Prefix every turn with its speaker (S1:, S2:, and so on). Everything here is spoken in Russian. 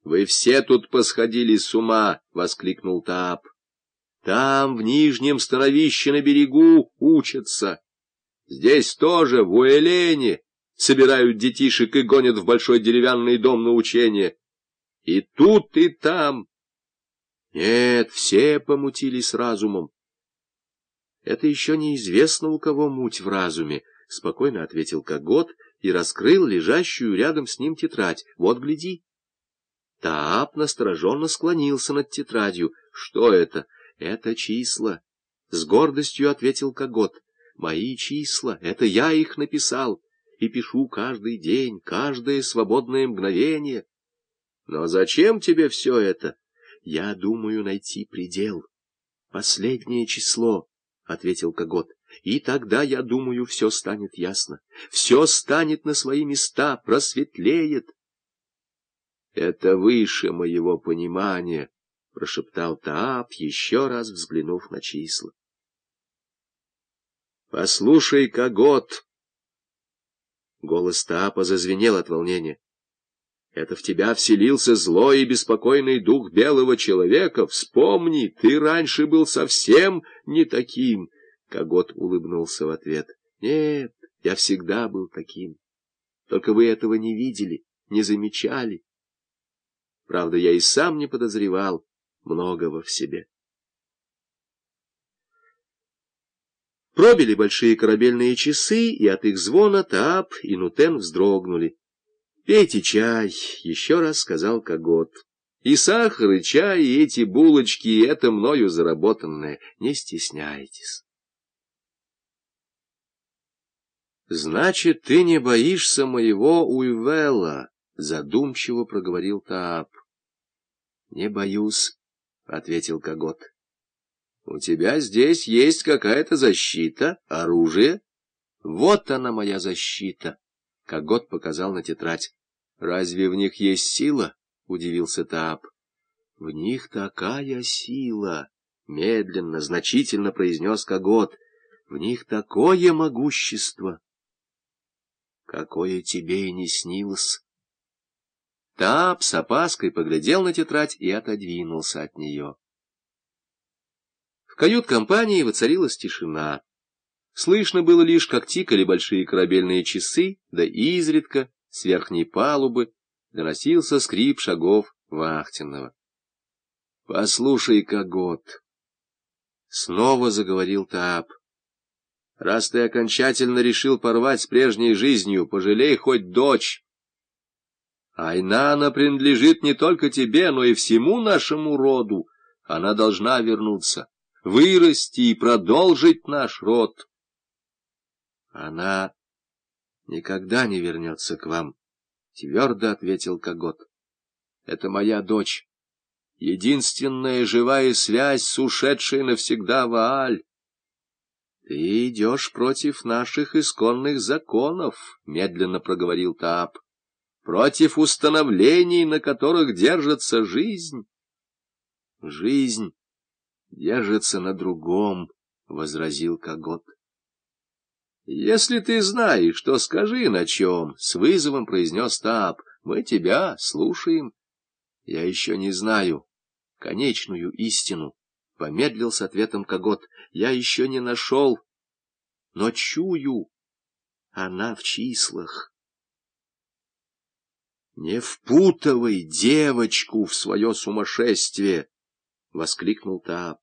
S1: — Вы все тут посходили с ума! — воскликнул Таап. — Там, в нижнем становище на берегу, учатся. Здесь тоже, в Уэлене, собирают детишек и гонят в большой деревянный дом на учение. И тут, и там. Нет, все помутились разумом. — Это еще неизвестно, у кого муть в разуме, — спокойно ответил Когот и раскрыл лежащую рядом с ним тетрадь. — Вот, гляди. Таап настороженно склонился над тетрадью. — Что это? — Это числа. С гордостью ответил Когот. — Мои числа. Это я их написал. И пишу каждый день, каждое свободное мгновение. Но зачем тебе все это? Я думаю найти предел. Последнее число, — ответил Когот. И тогда, я думаю, все станет ясно. Все станет на свои места, просветлеет. — Это выше моего понимания, — прошептал Таап, еще раз взглянув на числа. — Послушай, Когот! Голос Таапа зазвенел от волнения. — Это в тебя вселился злой и беспокойный дух белого человека. Вспомни, ты раньше был совсем не таким. Когот улыбнулся в ответ. — Нет, я всегда был таким. Только вы этого не видели, не замечали. Правда, я и сам не подозревал многого в себе. Пробили большие корабельные часы, и от их звона Таап и Нутен вздрогнули. — Пейте чай, — еще раз сказал Когот. — И сахар, и чай, и эти булочки, — это мною заработанное. Не стесняйтесь. — Значит, ты не боишься моего Уйвела? — задумчиво проговорил Таап. — Не боюсь, — ответил Когот. — У тебя здесь есть какая-то защита, оружие? — Вот она, моя защита, — Когот показал на тетрадь. — Разве в них есть сила? — удивился Таап. — В них такая сила, — медленно, значительно произнес Когот. — В них такое могущество, какое тебе и не снилось. Тап с опаской поглядел на тетрадь и отодвинулся от нее. В кают-компании воцарилась тишина. Слышно было лишь, как тикали большие корабельные часы, да изредка с верхней палубы доносился скрип шагов вахтенного. — Послушай-ка, год! — снова заговорил Таап. — Раз ты окончательно решил порвать с прежней жизнью, пожалей хоть дочь. Айнана принадлежит не только тебе, но и всему нашему роду. Она должна вернуться, вырасти и продолжить наш род. Она никогда не вернется к вам, — твердо ответил Когот. Это моя дочь, единственная живая связь с ушедшей навсегда Вааль. Ты идешь против наших исконных законов, — медленно проговорил Таап против установлений, на которых держится жизнь. Жизнь держится на другом, — возразил Когот. Если ты знаешь, что скажи на чем, — с вызовом произнес Тап, — мы тебя слушаем. Я еще не знаю конечную истину, — помедлил с ответом Когот. Я еще не нашел, но чую, она в числах. «Не впутывай девочку в свое сумасшествие!» — воскликнул Тап.